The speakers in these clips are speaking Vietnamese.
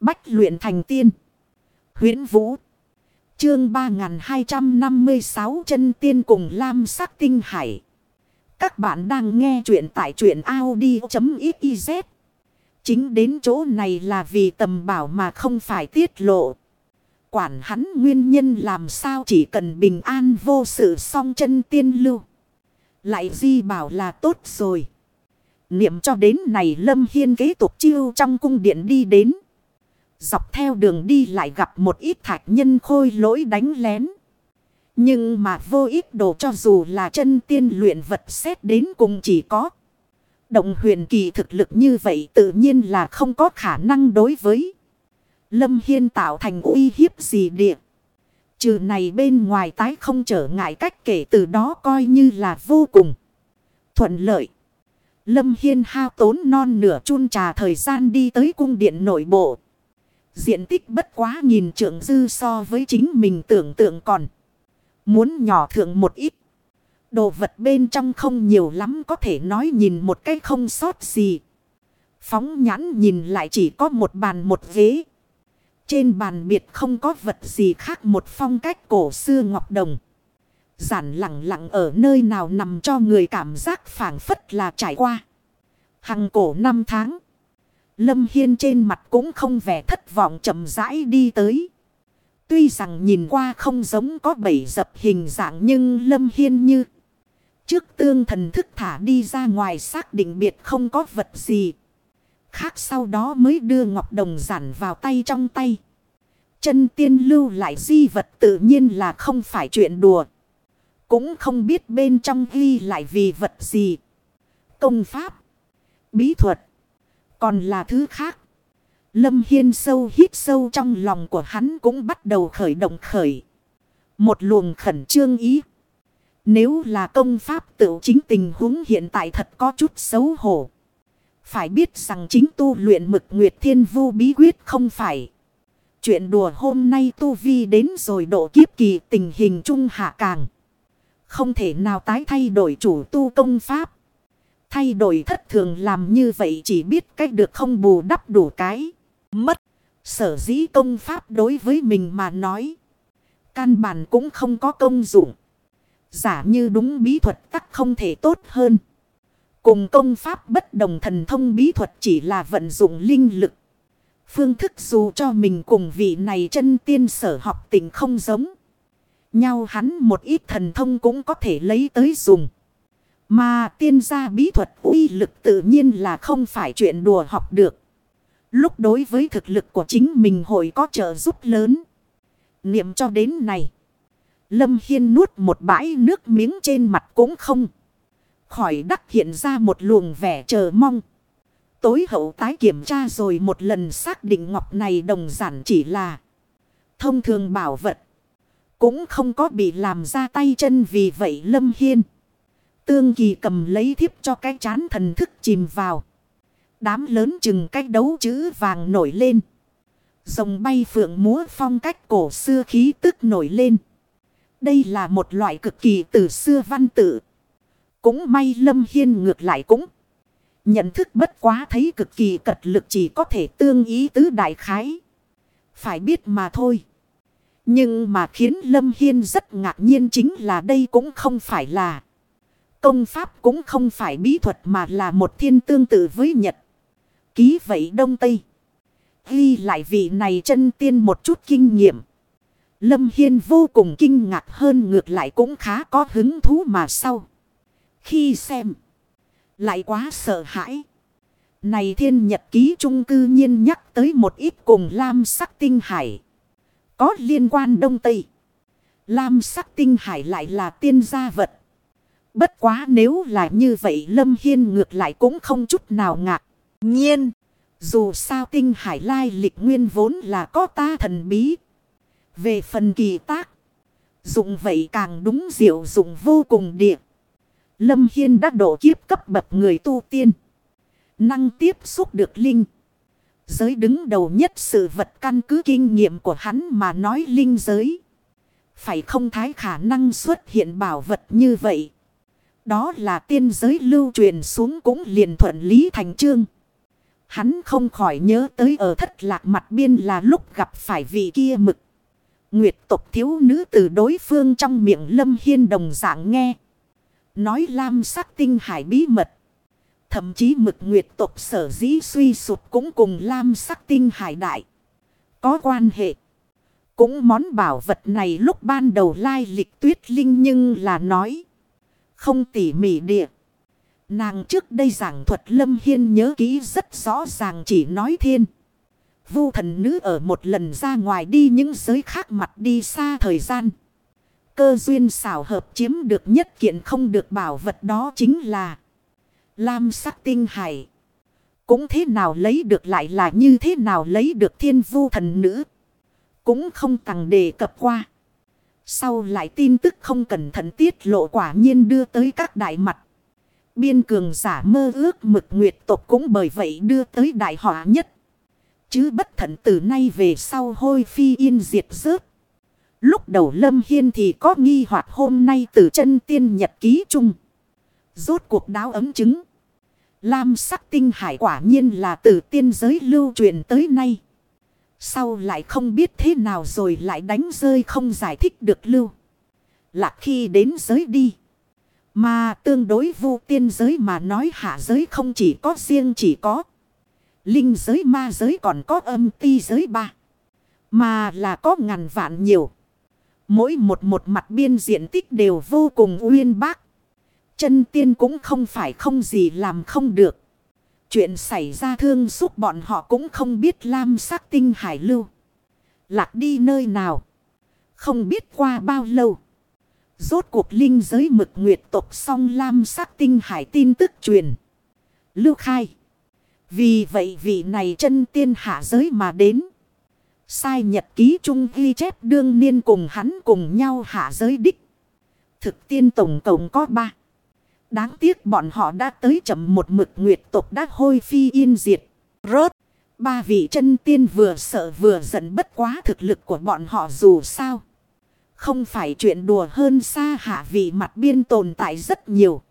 Bách luyện thành tiên. huyễn Vũ. Chương 3256 chân tiên cùng Lam sắc tinh hải. Các bạn đang nghe truyện tại truyện Audi.xyz. Chính đến chỗ này là vì tầm bảo mà không phải tiết lộ. Quản hắn nguyên nhân làm sao chỉ cần bình an vô sự song chân tiên lưu. Lại di bảo là tốt rồi. Niệm cho đến này Lâm Hiên kế tục chiêu trong cung điện đi đến. Dọc theo đường đi lại gặp một ít thạch nhân khôi lỗi đánh lén. Nhưng mà vô ích đồ cho dù là chân tiên luyện vật xét đến cùng chỉ có. Động huyền kỳ thực lực như vậy tự nhiên là không có khả năng đối với. Lâm Hiên tạo thành uy hiếp gì địa. Trừ này bên ngoài tái không trở ngại cách kể từ đó coi như là vô cùng thuận lợi. Lâm Hiên hao tốn non nửa chun trà thời gian đi tới cung điện nội bộ. Diện tích bất quá nhìn trượng dư so với chính mình tưởng tượng còn. Muốn nhỏ thượng một ít. Đồ vật bên trong không nhiều lắm có thể nói nhìn một cái không sót gì. Phóng nhãn nhìn lại chỉ có một bàn một ghế. Trên bàn biệt không có vật gì khác một phong cách cổ xưa ngọc đồng. Giản lặng lặng ở nơi nào nằm cho người cảm giác phảng phất là trải qua. Hằng cổ năm tháng. Lâm Hiên trên mặt cũng không vẻ thất vọng chậm rãi đi tới. Tuy rằng nhìn qua không giống có bảy dập hình dạng nhưng Lâm Hiên như. Trước tương thần thức thả đi ra ngoài xác định biệt không có vật gì. Khác sau đó mới đưa ngọc đồng giản vào tay trong tay. Chân tiên lưu lại di vật tự nhiên là không phải chuyện đùa. Cũng không biết bên trong ghi lại vì vật gì. Công pháp. Bí thuật. Còn là thứ khác. Lâm Hiên sâu hít sâu trong lòng của hắn cũng bắt đầu khởi động khởi. Một luồng khẩn trương ý. Nếu là công pháp tự chính tình huống hiện tại thật có chút xấu hổ. Phải biết rằng chính tu luyện mực nguyệt thiên vu bí quyết không phải. Chuyện đùa hôm nay tu vi đến rồi độ kiếp kỳ tình hình trung hạ càng. Không thể nào tái thay đổi chủ tu công pháp. Thay đổi thất thường làm như vậy chỉ biết cách được không bù đắp đủ cái. Mất. Sở dĩ công pháp đối với mình mà nói. Căn bản cũng không có công dụng. Giả như đúng bí thuật tắc không thể tốt hơn. Cùng công pháp bất đồng thần thông bí thuật chỉ là vận dụng linh lực. Phương thức dù cho mình cùng vị này chân tiên sở học tình không giống. Nhau hắn một ít thần thông cũng có thể lấy tới dùng. Mà tiên gia bí thuật uy lực tự nhiên là không phải chuyện đùa học được. Lúc đối với thực lực của chính mình hội có trợ giúp lớn. Niệm cho đến này. Lâm Hiên nuốt một bãi nước miếng trên mặt cũng không. Khỏi đắc hiện ra một luồng vẻ chờ mong. Tối hậu tái kiểm tra rồi một lần xác định ngọc này đồng giản chỉ là thông thường bảo vật. Cũng không có bị làm ra tay chân vì vậy Lâm Hiên. Tương kỳ cầm lấy thiếp cho cái chán thần thức chìm vào. Đám lớn chừng cách đấu chữ vàng nổi lên. Rồng bay phượng múa phong cách cổ xưa khí tức nổi lên. Đây là một loại cực kỳ từ xưa văn tự. Cũng may Lâm Hiên ngược lại cũng. Nhận thức bất quá thấy cực kỳ cật lực chỉ có thể tương ý tứ đại khái. Phải biết mà thôi. Nhưng mà khiến Lâm Hiên rất ngạc nhiên chính là đây cũng không phải là. Công pháp cũng không phải bí thuật mà là một thiên tương tự với Nhật. Ký vậy Đông Tây. Ghi lại vị này chân tiên một chút kinh nghiệm. Lâm Hiên vô cùng kinh ngạc hơn ngược lại cũng khá có hứng thú mà sau. Khi xem. Lại quá sợ hãi. Này thiên nhật ký trung cư nhiên nhắc tới một ít cùng lam sắc tinh hải. Có liên quan đông tây. Lam sắc tinh hải lại là tiên gia vật. Bất quá nếu là như vậy Lâm Hiên ngược lại cũng không chút nào ngạc. Nhiên. Dù sao tinh hải lai lịch nguyên vốn là có ta thần bí. Về phần kỳ tác. Dụng vậy càng đúng diệu dụng vô cùng địa. Lâm Hiên đã độ kiếp cấp bậc người tu tiên. Năng tiếp xúc được linh. Giới đứng đầu nhất sự vật căn cứ kinh nghiệm của hắn mà nói linh giới. Phải không thái khả năng xuất hiện bảo vật như vậy. Đó là tiên giới lưu truyền xuống cũng liền thuận lý thành trương. Hắn không khỏi nhớ tới ở thất lạc mặt biên là lúc gặp phải vị kia mực. Nguyệt tộc thiếu nữ từ đối phương trong miệng lâm hiên đồng dạng nghe. Nói lam sắc tinh hải bí mật. Thậm chí mực nguyệt tộc sở dĩ suy sụp cũng cùng lam sắc tinh hải đại. Có quan hệ. Cũng món bảo vật này lúc ban đầu lai lịch tuyết linh nhưng là nói. Không tỉ mỉ địa. Nàng trước đây giảng thuật Lâm Hiên nhớ kỹ rất rõ ràng chỉ nói thiên. Vu thần nữ ở một lần ra ngoài đi những giới khác mặt đi xa thời gian. Cơ duyên xảo hợp chiếm được nhất kiện không được bảo vật đó chính là Lam sắc tinh hải. Cũng thế nào lấy được lại là như thế nào lấy được thiên vu thần nữ. Cũng không tặng đề cập qua. Sau lại tin tức không cẩn thận tiết lộ quả nhiên đưa tới các đại mặt. Biên cường giả mơ ước mực nguyệt tộc cũng bởi vậy đưa tới đại họa nhất. Chứ bất thận từ nay về sau hôi phi yên diệt rớt. Lúc đầu Lâm Hiên thì có nghi hoặc hôm nay từ chân tiên nhật ký chung. Rốt cuộc đáo ấm chứng. Lam sắc tinh hải quả nhiên là từ tiên giới lưu truyền tới nay. Sau lại không biết thế nào rồi lại đánh rơi không giải thích được lưu. Là khi đến giới đi. Mà tương đối vu tiên giới mà nói hạ giới không chỉ có riêng chỉ có. Linh giới, ma giới còn có âm ti giới ba. Mà là có ngàn vạn nhiều. Mỗi một một mặt biên diện tích đều vô cùng uyên bác. Chân tiên cũng không phải không gì làm không được. Chuyện xảy ra thương giúp bọn họ cũng không biết lam sắc tinh hải lưu. Lạc đi nơi nào. Không biết qua bao lâu. Rốt cuộc linh giới mực nguyệt tộc song lam sắc tinh hải tin tức truyền. Lưu khai. Vì vậy vị này chân tiên hạ giới mà đến. Sai nhật ký chung ghi chép đương niên cùng hắn cùng nhau hạ giới đích. Thực tiên tổng cộng có ba. Đáng tiếc bọn họ đã tới chậm một mực nguyệt tộc đã hôi phi yên diệt. Rớt. Ba vị chân tiên vừa sợ vừa giận bất quá thực lực của bọn họ dù sao. Không phải chuyện đùa hơn xa hạ vị mặt biên tồn tại rất nhiều.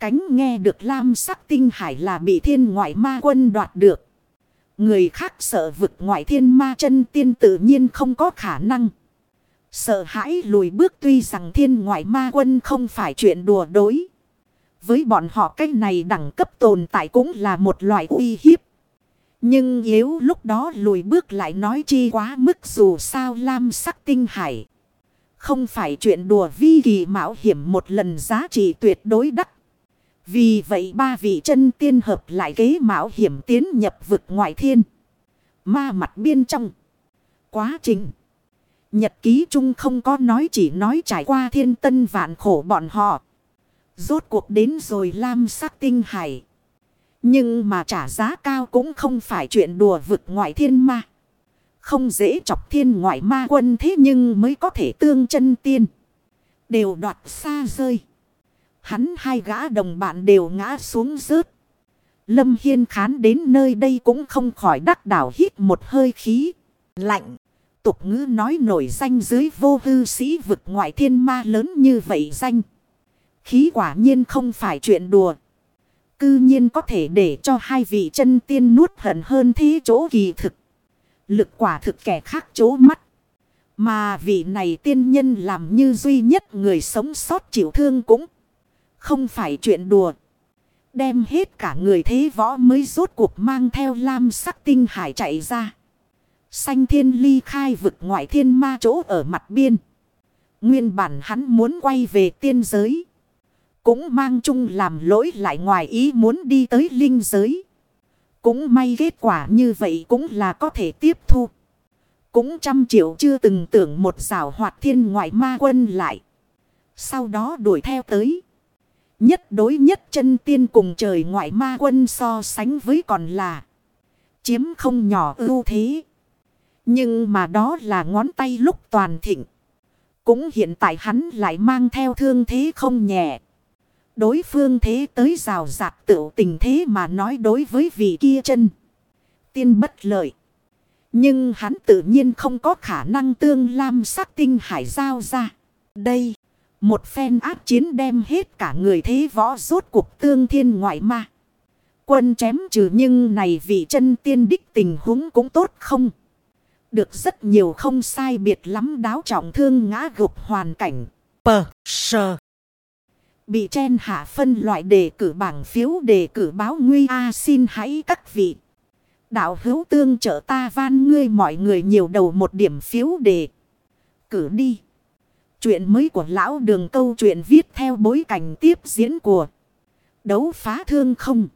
Cánh nghe được lam sắc tinh hải là bị thiên ngoại ma quân đoạt được. Người khác sợ vực ngoại thiên ma chân tiên tự nhiên không có khả năng. Sợ hãi lùi bước tuy rằng thiên ngoại ma quân không phải chuyện đùa đối. Với bọn họ cái này đẳng cấp tồn tại cũng là một loại uy hiếp. Nhưng yếu lúc đó lùi bước lại nói chi quá mức dù sao lam sắc tinh hải. Không phải chuyện đùa vi kỳ mạo hiểm một lần giá trị tuyệt đối đắt. Vì vậy ba vị chân tiên hợp lại kế mạo hiểm tiến nhập vực ngoại thiên. Ma mặt biên trong. Quá trình. Nhật ký chung không có nói chỉ nói trải qua thiên tân vạn khổ bọn họ. Rốt cuộc đến rồi lam sắc tinh hải. Nhưng mà trả giá cao cũng không phải chuyện đùa vực ngoại thiên ma. Không dễ chọc thiên ngoại ma quân thế nhưng mới có thể tương chân tiên. Đều đoạt xa rơi. Hắn hai gã đồng bạn đều ngã xuống rớt. Lâm Hiên khán đến nơi đây cũng không khỏi đắc đảo hít một hơi khí. Lạnh. Tục ngữ nói nổi danh dưới vô hư sĩ vực ngoại thiên ma lớn như vậy danh. Khí quả nhiên không phải chuyện đùa. Cư nhiên có thể để cho hai vị chân tiên nuốt hận hơn thế chỗ kỳ thực. Lực quả thực kẻ khác chỗ mắt. Mà vị này tiên nhân làm như duy nhất người sống sót chịu thương cũng không phải chuyện đùa. Đem hết cả người thế võ mới rốt cuộc mang theo lam sắc tinh hải chạy ra. Xanh thiên ly khai vực ngoại thiên ma chỗ ở mặt biên. Nguyên bản hắn muốn quay về tiên giới. Cũng mang chung làm lỗi lại ngoài ý muốn đi tới linh giới. Cũng may kết quả như vậy cũng là có thể tiếp thu. Cũng trăm triệu chưa từng tưởng một rào hoạt thiên ngoại ma quân lại. Sau đó đuổi theo tới. Nhất đối nhất chân tiên cùng trời ngoại ma quân so sánh với còn là. Chiếm không nhỏ ưu thế. Nhưng mà đó là ngón tay lúc toàn thịnh. Cũng hiện tại hắn lại mang theo thương thế không nhẹ. Đối phương thế tới rào rạc tự tình thế mà nói đối với vị kia chân. Tiên bất lợi. Nhưng hắn tự nhiên không có khả năng tương lam sắc tinh hải giao ra. Đây. Một phen áp chiến đem hết cả người thế võ rốt cuộc tương thiên ngoại ma. quân chém trừ nhưng này vị chân tiên đích tình huống cũng tốt không? Được rất nhiều không sai biệt lắm đáo trọng thương ngã gục hoàn cảnh. Pờ, sờ. Bị chen hạ phân loại đề cử bảng phiếu đề cử báo nguy a, xin hãy các vị. Đạo hữu tương trợ ta van ngươi mọi người nhiều đầu một điểm phiếu đề. Cử đi. Chuyện mới của lão đường câu chuyện viết theo bối cảnh tiếp diễn của đấu phá thương không.